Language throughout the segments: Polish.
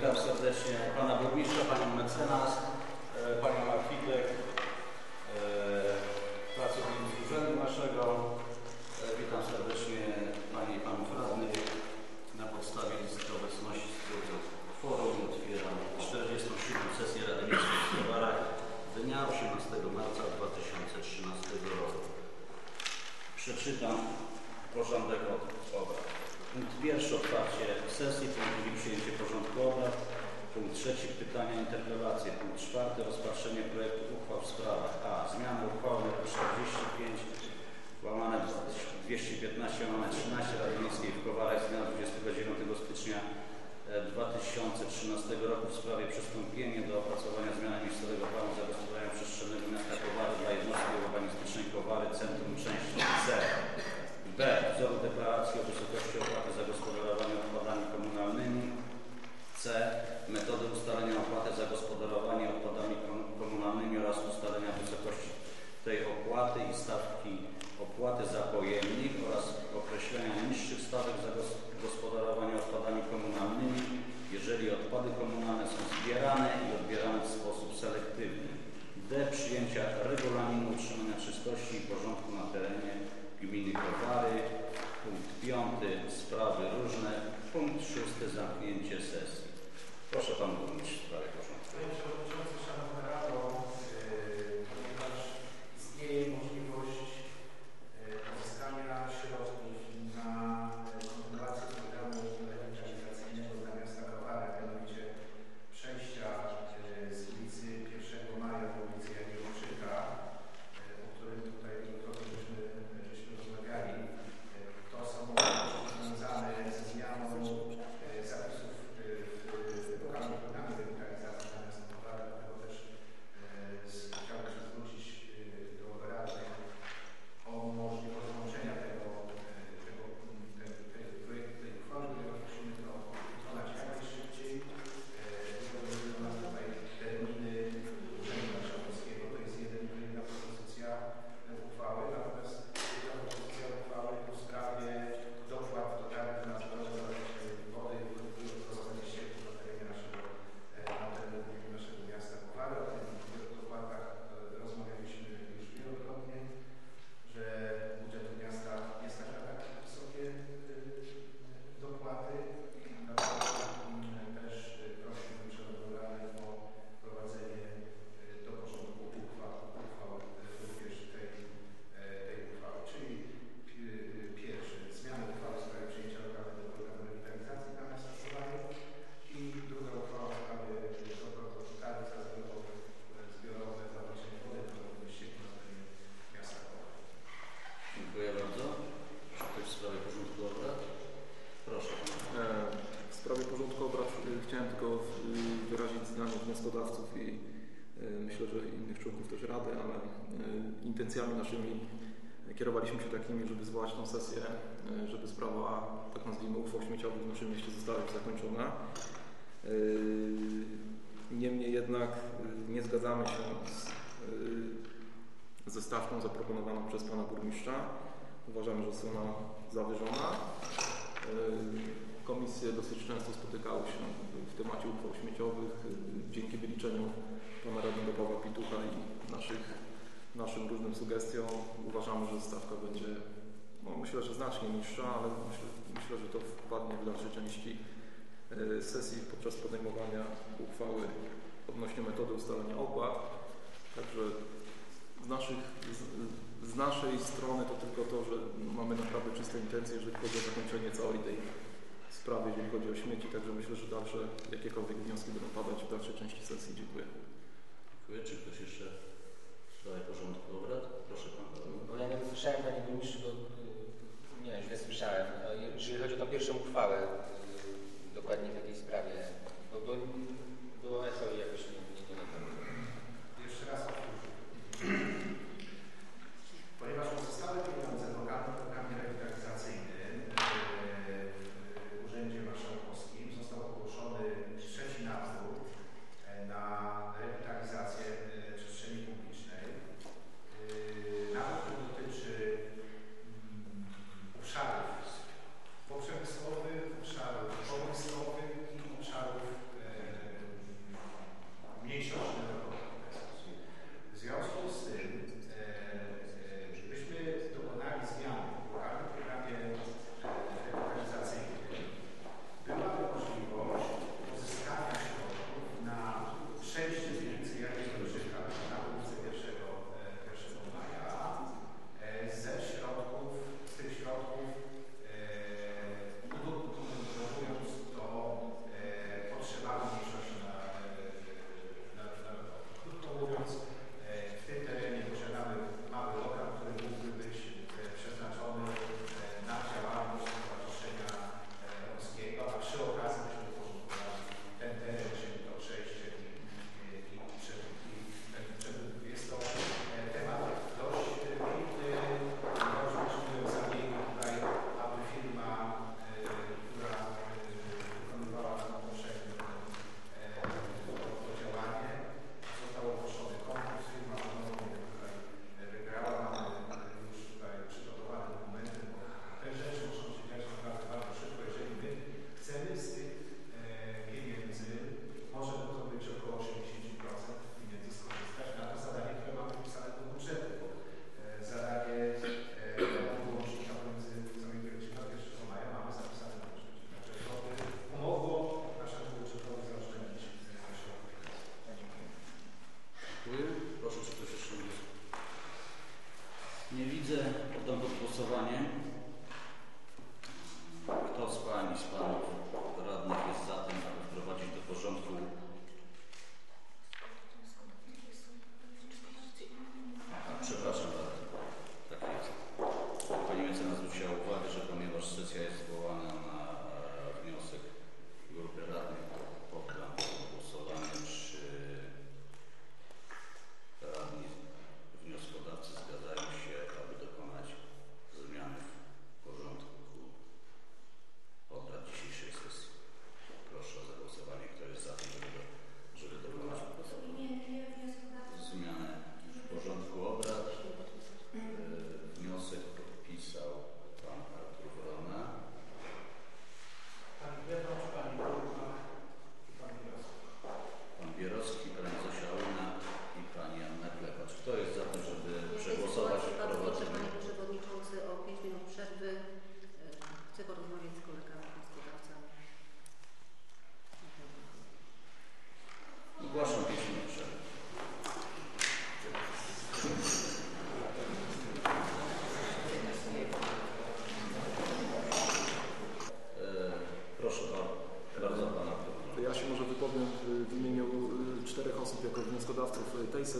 witam serdecznie pana burmistrza, panią mecenas, e, panią architekt, e, pracowników urzędu naszego. E, Witam serdecznie panie i panów radnych. Na podstawie listy obecności forum otwieram 47. sesję Rady Miejskiej w Towarach dnia 18 marca 2013 roku. Przeczytam porządek obrad. Punkt pierwszy otwarcie sesji, punkt drugi przyjęcie porządku obrad, punkt trzeci pytania, interpelacje, punkt czwarty rozpatrzenie projektu uchwał w sprawach a. Zmiany uchwały nr 45 łamane 215 łamane 13 Rady Miejskiej w Kowarach z dnia 29 stycznia e, 2013 roku w sprawie przystąpienia do opracowania zmiany miejscowego planu zagospodarowania przestrzennego miasta Kowary dla jednostki urbanistycznej Kowary Centrum Części C. B. Wzoru deklaracji o wysokości opłaty za gospodarowanie odpadami komunalnymi. Metody ustalenia opłaty za gospodarowanie odpadami kom- komunalnymi oraz ustalenia wysokości tej opłaty i stawki opłaty za pojemnik oraz określenia niższych stawek za gos- gospodarowanie odpadami komunalnymi, jeżeli odpady komunalne są zbierane i odbierane w sposób selektywny. D. Przyjęcia regulaminu utrzymania czystości i porządku na terenie gminy Kowary. Punkt piąty. Sprawy różne. Punkt szósty. Zamknięcie sesji. Proszę Pan Burmistrz w sprawie. Panie Przewodniczący, Szanowna Rado, yy, ponieważ istnieje możliwość yy, pozyskania środków na yy, kontynuację programu rewitalizacyjnego dla miasta Kowary, mianowicie przejścia yy, z ulicy 1 Maja do ulicy Jagiellończyka, yy, o którym tutaj wielokrotnie żeśmy, żeśmy rozmawiali. Yy, To są możliwości związane ze zmianą yy, zapisów yy, w lokalnym programie rewitalizacji dla miasta Kowary, dlatego też yy, z- chciałbym się zwrócić yy, do radnych o możliwość złączenia tego, yy, tego, tego, tego projektu, tej uchwały, ponieważ musimy to wykonać jak najszybciej. Yy, Wyglądają nas tutaj terminy Urzędu Marszałkowskiego, to jest jeden, jedna propozycja yy, uchwały, natomiast druga propozycja uchwały w sprawie dopłat do karty na zdrowie wody i prowadzenie ścieków na terenie naszego, e, na terenie naszego miasta Kowary. O tych dopłatach e, rozmawialiśmy już wielokrotnie, że budżet miasta jest tak na tak wysokie e, dopłaty. Dlatego mm, też e, prosiłbym Szanowną Radę o wprowadzenie e, do porządku uchwał, uchwał e, również tej, e, tej uchwały, czyli pi- pierwszy zmiana uchwały w sprawie przyjęcia lokalnego programu rewitalizacji dla miasta Kowary i druga uchwała w sprawie targ za zbiorowe, zbiorowe zaopatrzenie wody do ścieków na terenie miasta Kowary. Dziękuję bardzo. Czy ktoś w sprawie porządku obrad? Proszę. E, W sprawie porządku obrad e, chciałem tylko e, wyrazić zdanie wnioskodawców i e, myślę, że innych członków też Rady, ale e, intencjami naszymi kierowaliśmy się takimi, żeby zwołać tą sesję, e, żeby sprawa, tak nazwijmy, uchwał śmieciowych w naszym mieście została już zakończona. E, Niemniej jednak e, nie zgadzamy się z, ze stawką zaproponowaną przez pana burmistrza. Uważamy, że jest ona zawyżona. Komisje dosyć często spotykały się w temacie uchwał śmieciowych. Dzięki wyliczeniu pana radnego Pawła Pitucha i naszych, naszym różnym sugestiom uważamy, że stawka będzie no, myślę, że znacznie niższa, ale myślę, myślę, że to wpadnie w dalszej części e, sesji podczas podejmowania uchwały odnośnie metody ustalenia opłat. Także z, naszych, z, z naszej strony to tylko to, że mamy naprawdę czyste intencje, jeżeli chodzi o zakończenie całej tej sprawy, jeżeli chodzi o śmieci. Także myślę, że dalsze jakiekolwiek wnioski będą padać w dalszej części sesji. Dziękuję. Dziękuję. Czy ktoś jeszcze w sprawie porządku obrad? Proszę Pan. Bo ja nie słyszałem Panie Burmistrzu, bo y, słyszałem. A Jeżeli chodzi o tą pierwszą uchwałę, y, dokładnie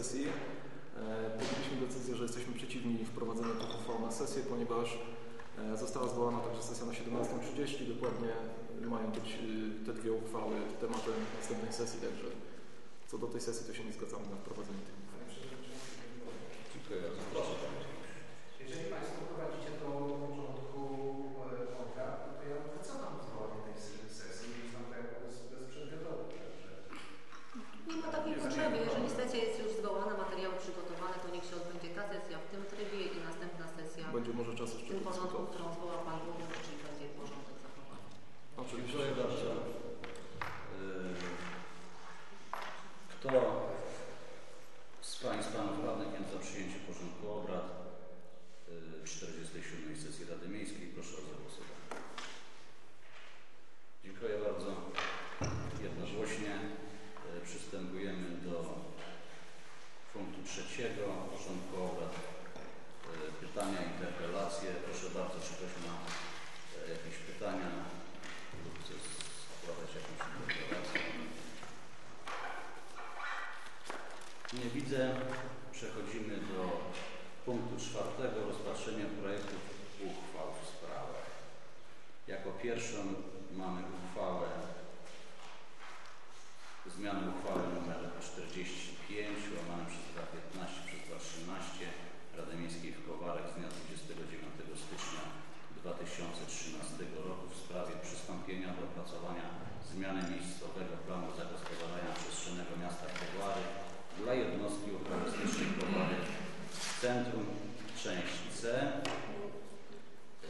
sesji. E, Podjęliśmy decyzję, że jesteśmy przeciwni wprowadzeniu tych uchwał na sesję, ponieważ e, została zwołana także sesja na 17.30. Dokładnie mają być y, te dwie uchwały tematem następnej sesji, także co do tej sesji to się nie zgadzamy na wprowadzenie tych uchwał. Dziękuję bardzo. Proszę Panie Przewodniczący. jeżeli Państwo prowadzicie to w porządku e, obrad, to ja wycofam zwołanie tej s- sesji i uznam to jako bez, bezprzedmiotowe. Także Nie ma takiej potrzeby. Jeżeli sesja jest już zwołana, materiały przygotowane, to niech się odbędzie ta sesja w tym trybie i następna sesja Będzie może czas w jeszcze tym porządku, którą zwoła Pan Burmistrz, czyli będzie porządek zachowany. Oczywiście. Yy, Kto z Pań z Panów Radnych jest za przyjęciem porządku obrad yy, 47 sesji Rady Miejskiej? Proszę o zagłosowanie. Dziękuję bardzo. Jednogłośnie yy, przystępujemy do punktu trzeciego porządku obrad. Pytania, interpelacje. Proszę bardzo, czy ktoś ma yy, jakieś pytania lub chce składać jakąś interpelację? Nie widzę. Przechodzimy do punktu czwartego. Rozpatrzenie projektów uchwał w sprawach. Jako pierwszą mamy uchwałę zmiany uchwały nr 45 łamane przez 215 przez 213 Rady Miejskiej w Kowarach z dnia 29 stycznia 2013 roku w sprawie przystąpienia do opracowania zmiany miejscowego planu zagospodarowania przestrzennego miasta Kowary dla jednostki urbanistycznej Kowary Centrum część C. Yy,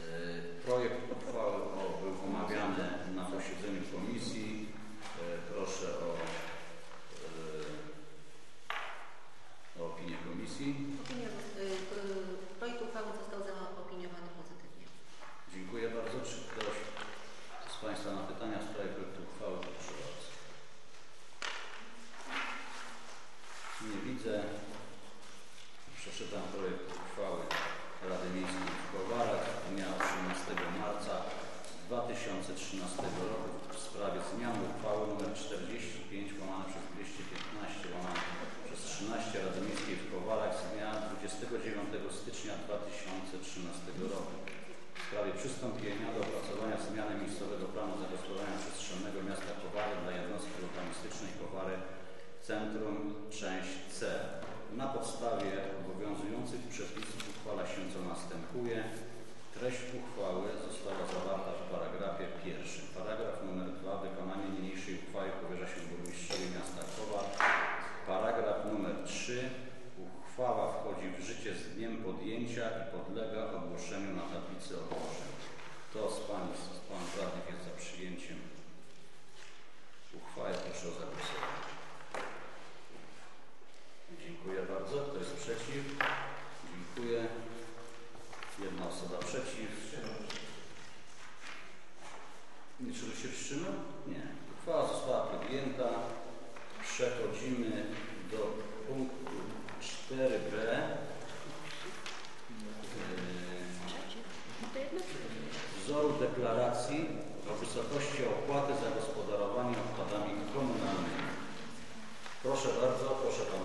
Projekt uchwały o- był omawiany na posiedzeniu komisji. Yy, Proszę o, yy, o opinię komisji. Opinia, y, y, projekt uchwały został zaopiniowany pozytywnie. Dziękuję bardzo. Czy ktoś z Państwa ma pytania w sprawie projektu uchwały? Proszę bardzo. Nie widzę. Przeczytam projekt uchwały Rady Miejskiej w Kowarach z dnia 18 marca 2013 roku w sprawie zmiany uchwały nr 45 łamane przez 215 łamane przez 13 Rady Miejskiej w Kowarach z dnia 29 stycznia 2013 roku w sprawie przystąpienia do opracowania zmiany miejscowego planu zagospodarowania przestrzennego miasta Kowary dla jednostki urbanistycznej Kowary Centrum część C. Na podstawie obowiązujących przepisów uchwala się co następuje. Treść uchwały została zawarta w paragrafie pierwszym. Paragraf numer dwa. Wykonanie niniejszej uchwały powierza się burmistrzowi miasta Kowar. Paragraf numer 3. Uchwała wchodzi w życie z dniem podjęcia i podlega ogłoszeniu na tablicy ogłoszeń. Kto z Pań z Panów Radnych jest za przyjęciem uchwały? Proszę o zagłosowanie. Dziękuję bardzo. Kto jest przeciw? Dziękuję. Jedna osoba przeciw. Nie, czy się wstrzymał? Nie. Uchwała została podjęta. Przechodzimy do punktu 4b. Yy, Wzoru deklaracji o wysokości opłaty za gospodarowanie odpadami komunalnymi. Proszę bardzo, proszę Pan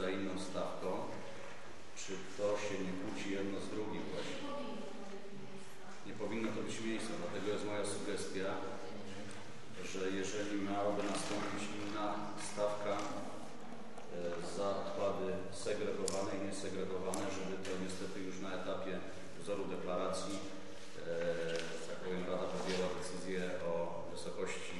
za inną stawką, czy to się nie kłóci jedno z drugim właśnie? Nie powinno to być miejsce, dlatego jest moja sugestia, że jeżeli miałaby nastąpić inna stawka e, za odpady segregowane i niesegregowane, żeby to niestety już na etapie wzoru deklaracji, e, tak powiem, Rada podjęła decyzję o wysokości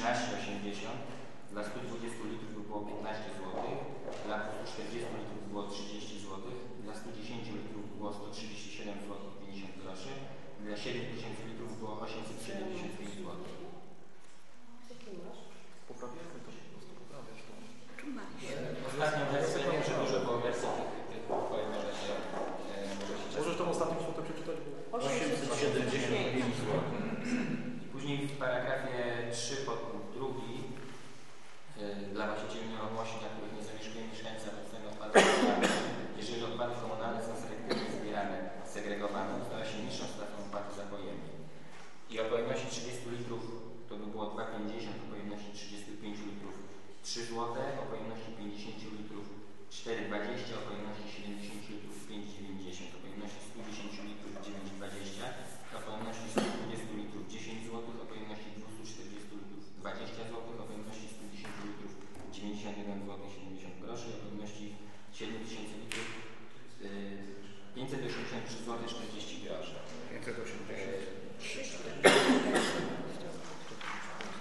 13,80 dla 120 litrów by było 15 zł, dla 40 litrów było 30 zł, dla 110 litrów było 137 zł 50 groszy, dla 7000 litrów było 875 zł. Poprawiamy to po prostu. Ostatnią wersję, nie wiem, że dużo było wersji e, może się... Możesz tą ostatnią kwotę przeczytać? 875 zł. Później w paragrafie E, dla właścicieli nieruchomości, tak na których nie zamieszkuje mieszkańca obecnego odpadów jeżeli odpady komunalne są selektywnie zbierane, segregowane, ustala się niższą stawką opłaty za pojemnik. I o pojemności 30 litrów to by było 2,50, o pojemności 35 litrów 3 zł, o pojemności 50 litrów 4,20, o pojemności 70 litrów 5,90, o pojemności 110 litrów 9,20, o pojemności 120 litrów 10 zł, dokładnie 40 graszy. 580.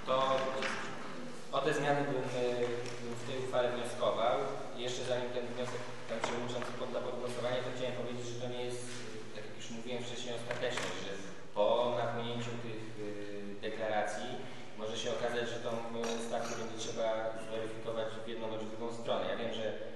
To o te zmiany bym w tej uchwale wnioskował. Jeszcze zanim ten wniosek ten przewodniczący podda pod głosowanie, to chciałem powiedzieć, że to nie jest, tak jak już mówiłem wcześniej, ostateczność, że po napełnięciu tych y, deklaracji może się okazać, że tą y, stawkę będzie trzeba zweryfikować w jedną bądź drugą stronę. Ja wiem, że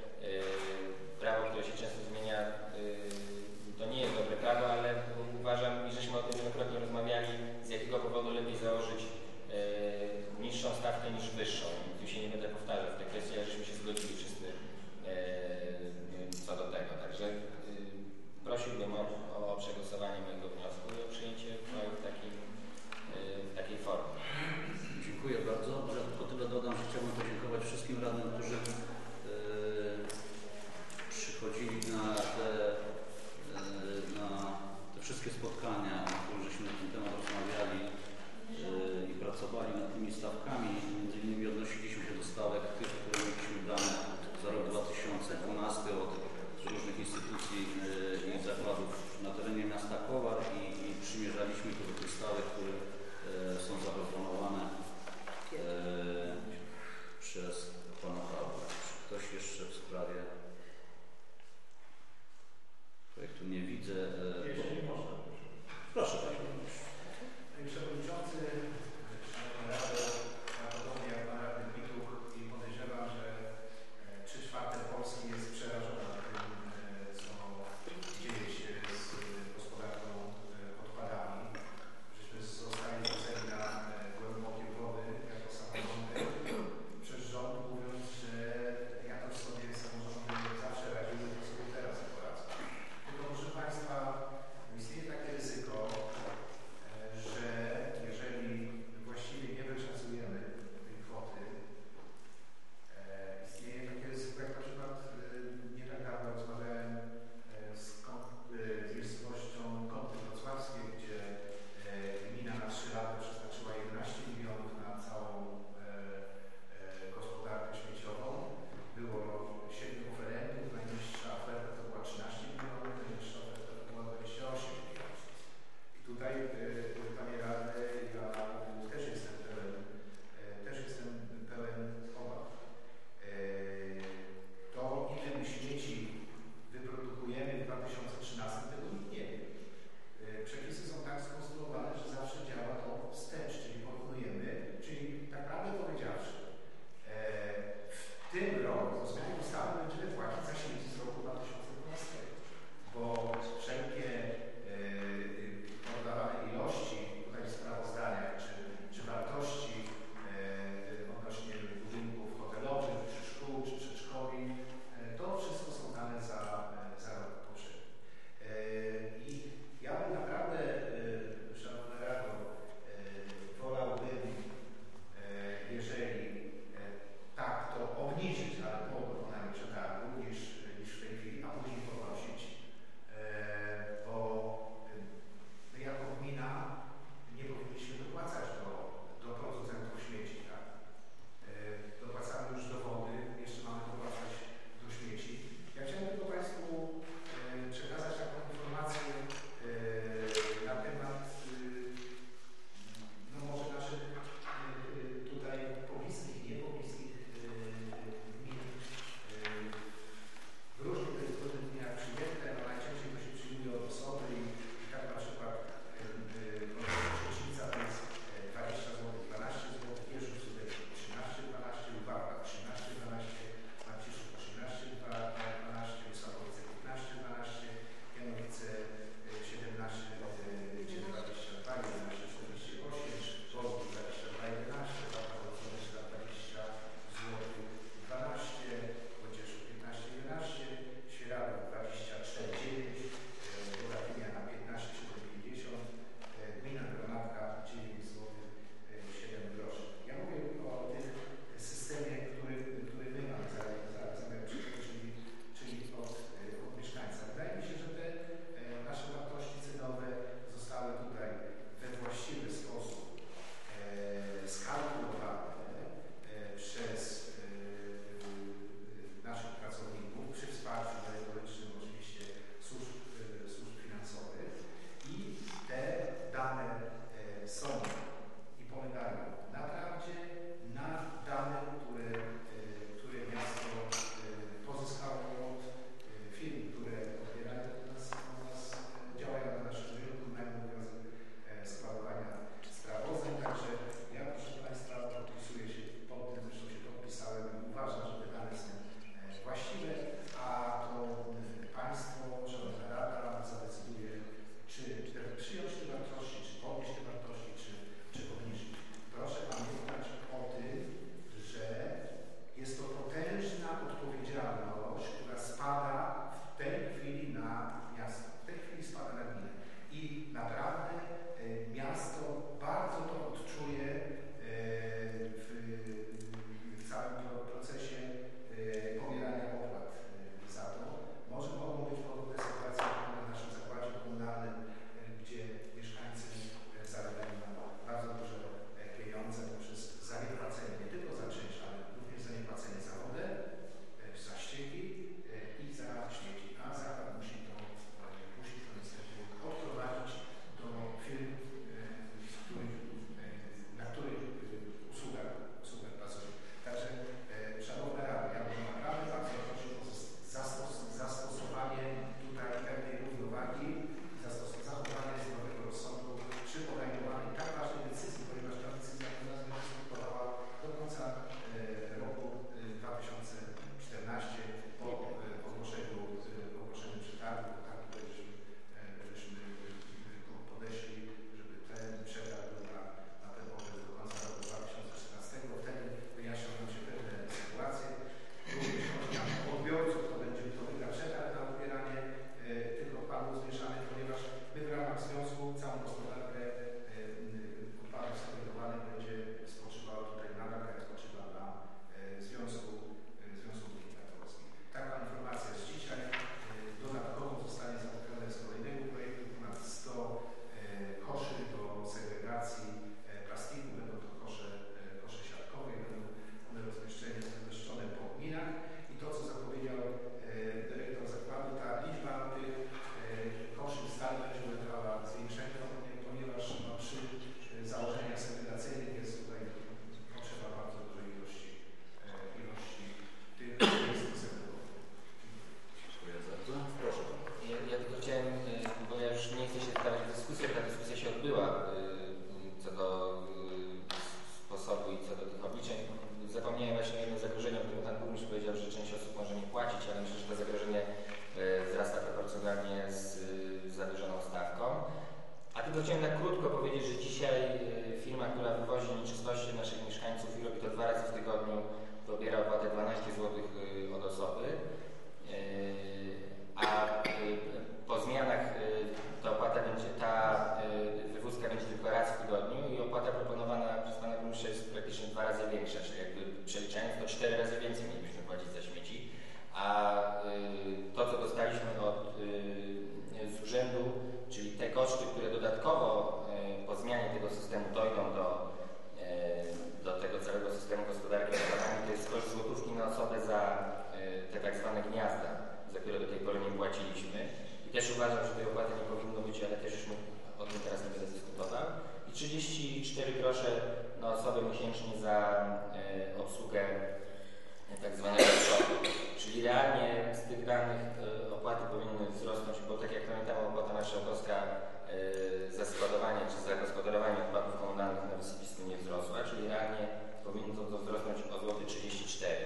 członkowska e, za składowanie czy za gospodarowanie odpadów komunalnych na wysypisku nie wzrosła, czyli realnie powinno to wzrosnąć o złoty 34, e,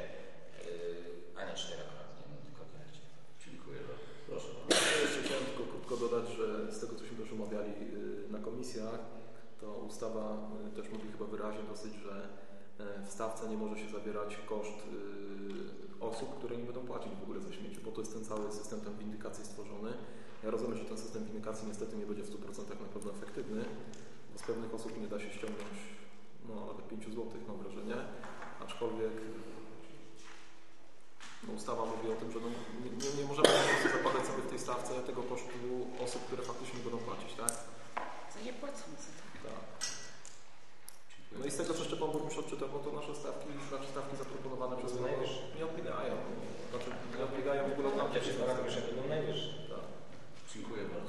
a nie 4 krotnie, no, tylko tyle. Dziękuję bardzo. Proszę. Ja chciałem tylko krótko dodać, że z tego cośmy też omawiali e, na komisjach, to ustawa też mówi chyba wyraźnie dosyć, że w stawce nie może się zabierać koszt osób, które nie będą płacić w ogóle za śmieci, bo to jest ten cały system windykacji stworzony. Ja rozumiem, że ten system windykacji niestety nie będzie w 100% na pewno efektywny, bo z pewnych osób nie da się ściągnąć no, nawet 5 zł, mam wrażenie, aczkolwiek no, ustawa mówi o tym, że no, nie, nie możemy zakładać sobie w tej stawce tego kosztu osób, które faktycznie będą płacić, tak? Co nie płacą za to. Tak. No i z tego, co jeszcze Pan Burmistrz odczytał, no to nasze stawki, znaczy stawki zaproponowane przez Najwyższe. Nie odbiegają. Znaczy nie odbiegają w ogóle od nam. Przepraszam, że najwyższe. Dziękuję bardzo.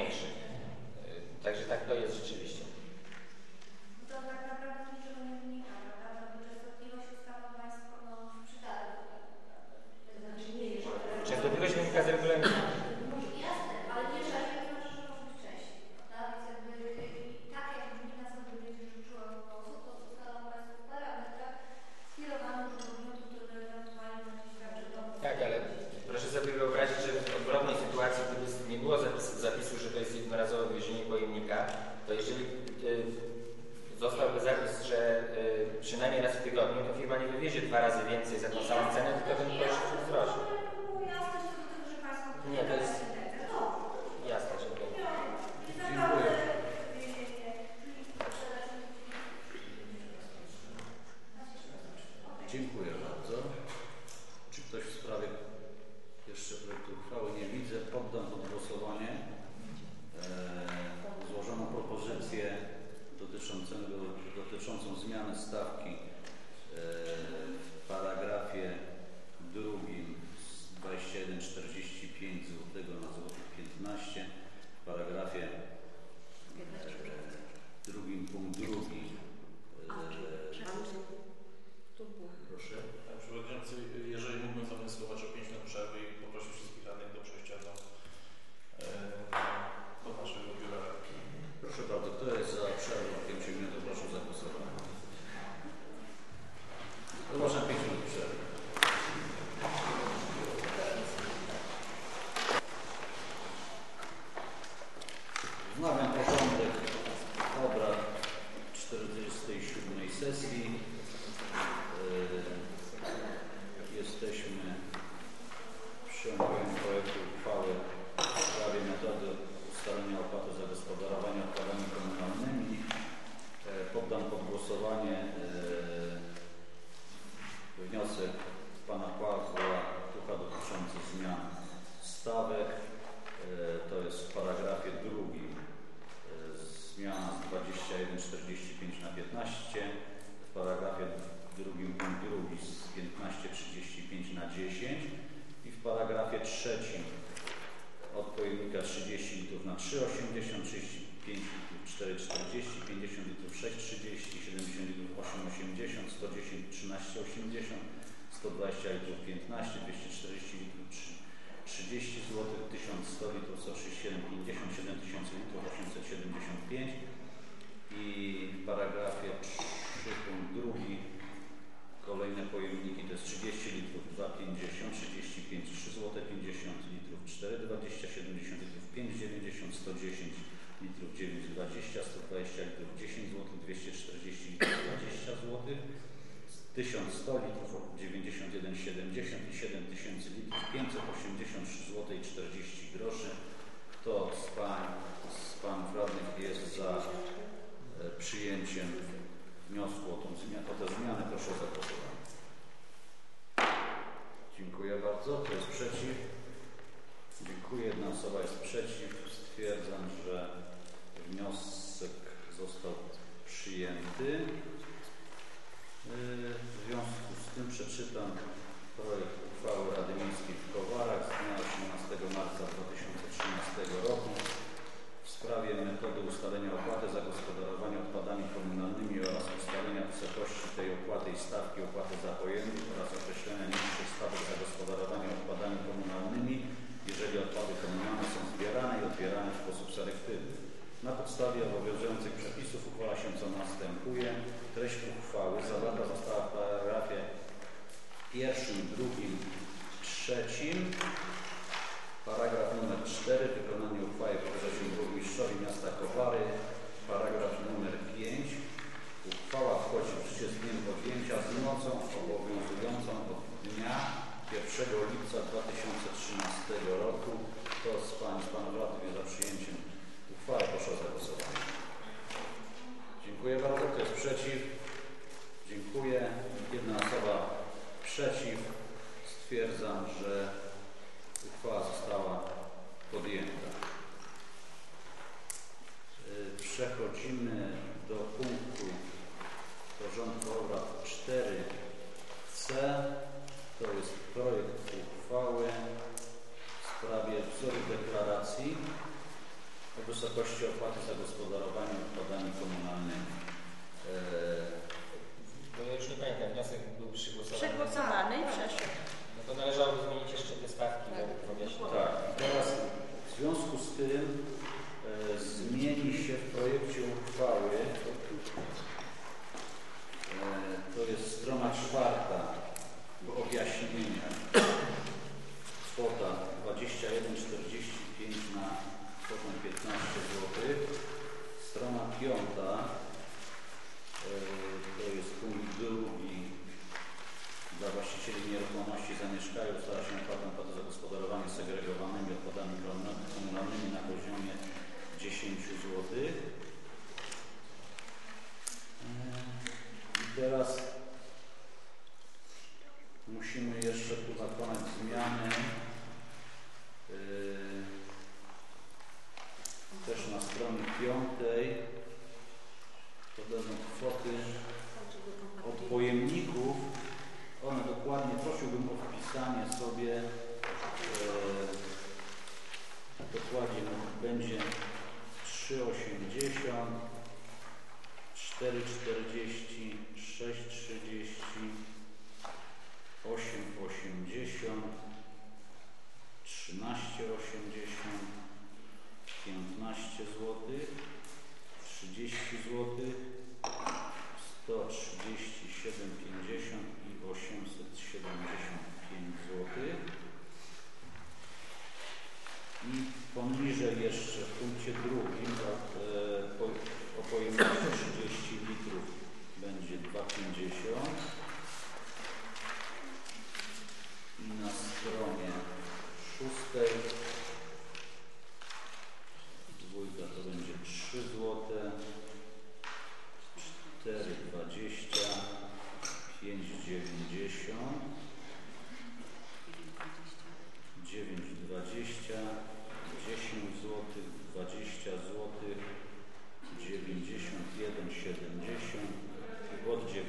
większych. Także tak to jest rzeczywiście. No to tak naprawdę głosowanie yy, wniosek pana Pawła Tucha dotyczący zmian stawek. Yy, To jest w paragrafie drugim yy, zmiana z 21,45 na 15, w paragrafie drugim punkt drugi z 15,35 na 10 i w paragrafie trzecim od pojemnika 30 litrów na 3,80, 35 litrów 4,40, 50 litrów 6,30, 70 litrów 8,80, 110 13,80, 120 litrów 15, 240 litrów 30 zł, 1100 litrów 137,50, 7000 litrów 875 i w paragrafie 3 punkt drugi kolejne pojemniki to jest 30 litrów 2,50, 35 3 zł 50 litrów 4,20, 70 litrów 5,90, 110 litrów 9,20, 120 litrów 10 zł, 240 litrów 20 zł, 1100 litrów 91,70 i 7000 litrów 583 zł i 40 groszy. Kto z pań, z panów radnych jest za e, przyjęciem wniosku o, tą zmianę, o tę zmianę, proszę o zagłosowanie. Dziękuję bardzo. Kto jest przeciw? Dziękuję. Jedna osoba jest przeciw. Stwierdzam, że wniosek został przyjęty. Yy, W związku z tym przeczytam projekt uchwały Rady Miejskiej w Kowarach z dnia 18 marca 2013 roku w sprawie metody ustalenia opłaty za gospodarowanie odpadami komunalnymi oraz ustalenia wysokości tej opłaty i stawki opłaty za pojemnik oraz określenia niższych stawek za gospodarowanie odpadami komunalnymi, jeżeli odpady komunalne są zbierane i odbierane w sposób selektywny. Na podstawie obowiązujących przepisów uchwala się co następuje. Treść uchwały zawarta została w paragrafie pierwszym, drugim, trzecim. Paragraf numer 4. Wykonanie uchwały się burmistrzowi miasta Kowary. Paragraf numer 5. Uchwała wchodzi w życie z dniem podjęcia z mocą obowiązującą od dnia 1 lipca 2013 roku. Kto z Pań z Panów Radnych jest za przyjęciem uchwały? Proszę o zagłosowanie. Dziękuję bardzo. Kto jest przeciw? Dziękuję. Jedna osoba przeciw. Stwierdzam, że uchwała została podjęta. Y, Przechodzimy do punktu porządku obrad 4c. To jest projekt uchwały w sprawie wzoru deklaracji o wysokości opłaty za gospodarowanie odpadami komunalnymi. E, Bo ja już nie pamiętam, wniosek był przygłosowany. Przegłosowany i przeszedł. To należałoby zmienić jeszcze te stawki. Tak, i teraz w związku z tym e, zmieni się w projekcie uchwały, e, to jest strona czwarta w objaśnieniach, kwota 21,45 na kwotę 15 zł, strona piąta, e, to jest punkt drugi, dla właścicieli nieruchomości zamieszkają stara się opłatą opłatę za segregowanymi odpadami komunalnymi na poziomie 10 zł. I teraz musimy jeszcze tu dokonać zmiany. Yy, też na stronie piątej to będą kwoty od pojemników one dokładnie, prosiłbym o wpisanie sobie e, dokładnie no, będzie 3,80 4,40 6,30 8,80 13,80 15 zł 30 zł 137,50 i 875 zł. I poniżej jeszcze w punkcie drugim tak, o pojemności 30 litrów będzie 2,50 i na stronie szóstej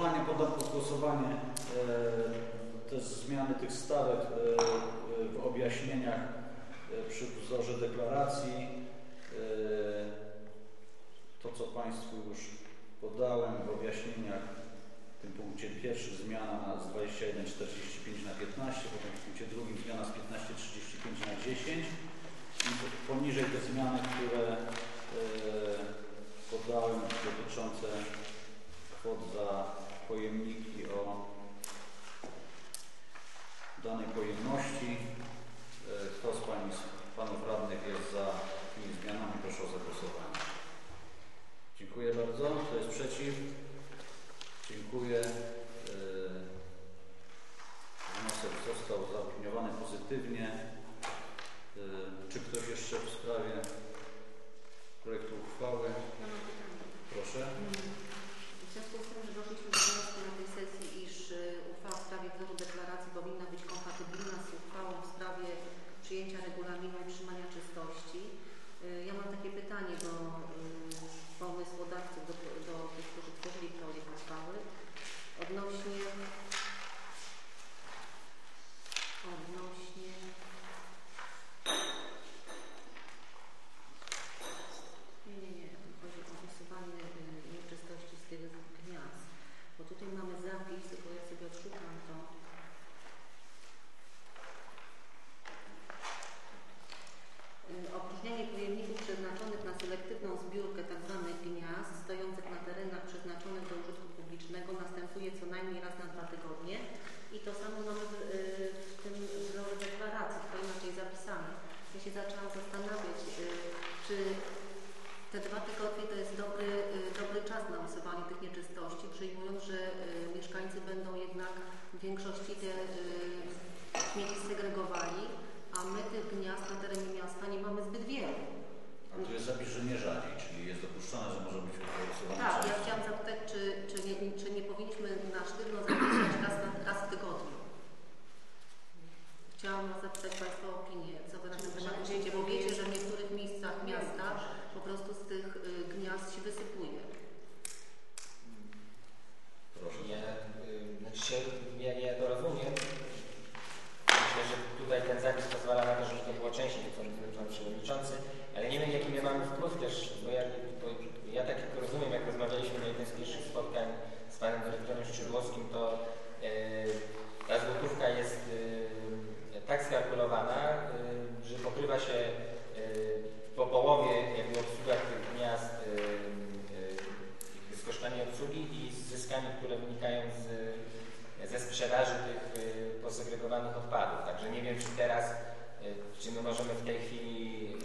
Formalnie poddam pod głosowanie e, te zmiany tych stawek e, w objaśnieniach e, przy wzorze deklaracji. To, co Państwu już podałem w objaśnieniach w tym punkcie pierwszym zmiana na z 21,45 na 15, potem w punkcie drugim zmiana z 15,35 na 10 i poniżej te zmiany, które podałem dotyczące kwot za pojemniki o danej pojemności. E, Kto z z Panów Radnych jest za tymi zmianami? Proszę o zagłosowanie. Dziękuję bardzo. Kto jest przeciw? Dziękuję. E, Wniosek został zaopiniowany pozytywnie. E, Czy ktoś jeszcze w sprawie projektu uchwały? Ja mam pytanie. Proszę. W związku z tym, że doszliśmy do wniosku na tej sesji, iż y, uchwała w sprawie wzoru deklaracji powinna być kompatybilna z uchwałą w sprawie przyjęcia regulaminu utrzymania czystości, y, ja mam pytanie do y, pomysłodawców, do, tych, którzy tworzyli projekt uchwały odnośnie odnośnie Nie, nie, nie. Tu chodzi o usuwanie y, nieczystości z tych gniazd. Bo tutaj mamy zapis, tylko ja sobie odszukam to. Y, Opróżnianie pojemników przeznaczonych na selektywną zbiórkę tzw. gniazd stojących na terenach przeznaczonych do użytku publicznego następuje co najmniej raz na dwa tygodnie. I to samo mamy w, y, w tym wzorze deklaracji, tylko inaczej zapisane. Ja się zaczęłam zastanawiać, y, czy te dwa tygodnie to jest dobry, y, dobry czas na usuwanie tych nieczystości, przyjmując, że mieszkańcy będą jednak w większości te śmieci segregowali, a my tych gniazd na terenie miasta nie mamy zbyt wiele. A tu jest zapis, że nie rzadziej, czyli jest dopuszczone, że może być głosowane Tak, ja chciałam zapytać, czy, czy, nie, czy nie powinniśmy na sztywno zapisać raz, na, raz w tygodniu. Chciałam zapytać Państwa o opinię, co Wy na ten temat myślicie, bo wiecie, że w niektórych miejscach miasta po prostu z tych y, gniazd się wysypuje. Proszę. Ja, y, znaczy się, ja, ja to rozumiem. Myślę, że tutaj ten zapis pozwala na to, żeby to było częściej, co mówił Pan Przewodniczący, ale nie wiem, jaki my mamy wpływ też, bo ja, bo ja tak jak rozumiem, jak rozmawialiśmy na jednym z pierwszych spotkań z Panem Dyrektorem Szczydłowskim, to skalkulowana, y, że pokrywa się y, po połowie jakby obsługa tych gniazd y, z kosztami obsługi i z zyskami, które wynikają z, ze sprzedaży tych posegregowanych odpadów. Także nie wiem, czy teraz, czy my możemy w tej chwili,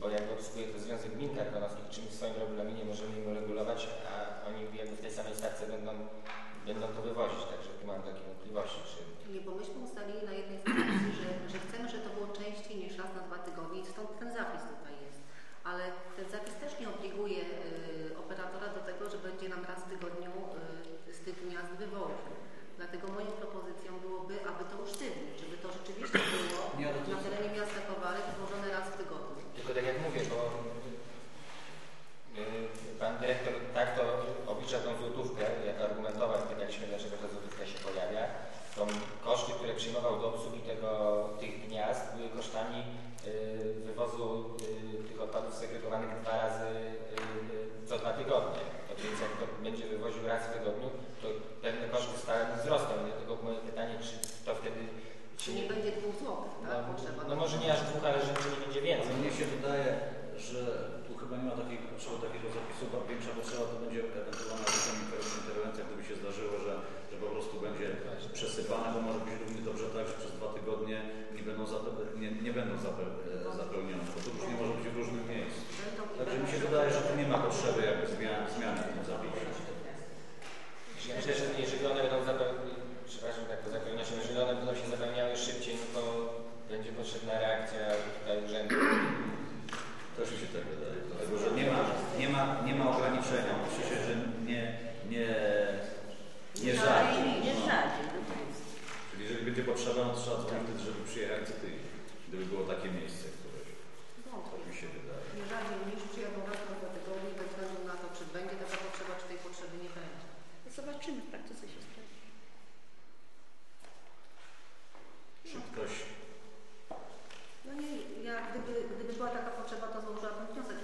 bo jakby obsługuje to Związek Gmin Karkonoskich, czy my w swoim regulaminie możemy im regulować, a oni jakby w tej samej stawce będą, będą to wywozić. Także tu mam takie wątpliwości, czy Nie, bo myśmy ustalili na jednej no może nie aż dwóch, ale że nie będzie więcej. No mnie się wydaje, że tu chyba nie ma takiej potrzeby takiego zapisu, a większa potrzeba to będzie ewentualna interwencja, gdyby się zdarzyło, że, że po prostu będzie przesypane, bo może być równie dobrze tak, że przez dwa tygodnie nie będą, zape, nie, nie będą zape, e, zapełnione, bo to już nie może być w różnych miejscu. Także mi się wydaje, że tu nie ma potrzeby jakby zmian, zmiany w tym zapisie. Ja myślę, że można zrobić, żeby przyjechać co tydzień, gdyby było takie miejsce któreś. No, mi się wydaje. Nie rzadziej niż przyjechać do tygodni bez względu na to, czy będzie taka potrzeba, czy tej potrzeby nie będzie. Zobaczymy w praktyce się sprawdzi. Czy ktoś... No nie, ja gdyby, gdyby była taka potrzeba, to złożyłabym wniosek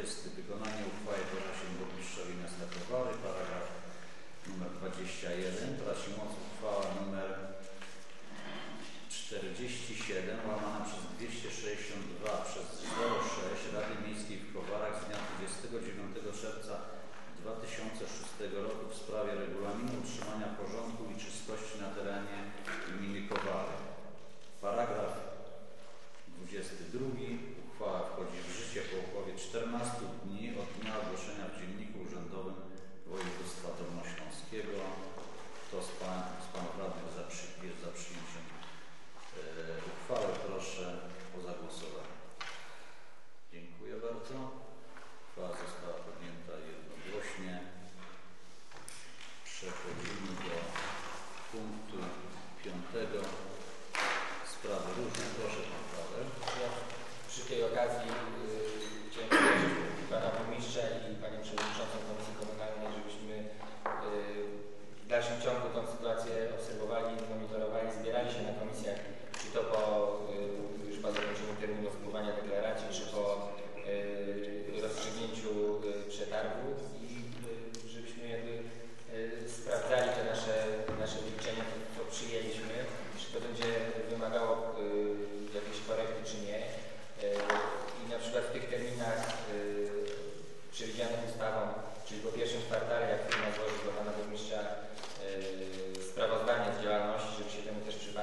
20. Wykonanie uchwały donosi burmistrzowi miasta Kowary, paragraf numer 21. Traci moc uchwała numer 47 łamana przez 262 przez 06 Rady Miejskiej w Kowarach z dnia 29 czerwca 2006 roku w sprawie regulaminu utrzymania porządku i czystości na terenie gminy Kowary. Paragraf 22. Uchwała wchodzi w życie mieście po upływie 14 dni od dnia ogłoszenia w Dzienniku Urzędowym Województwa Dolnośląskiego. To z, pan, z panów radnych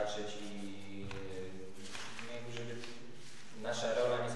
patrzeć i e, żeby nasza rola nie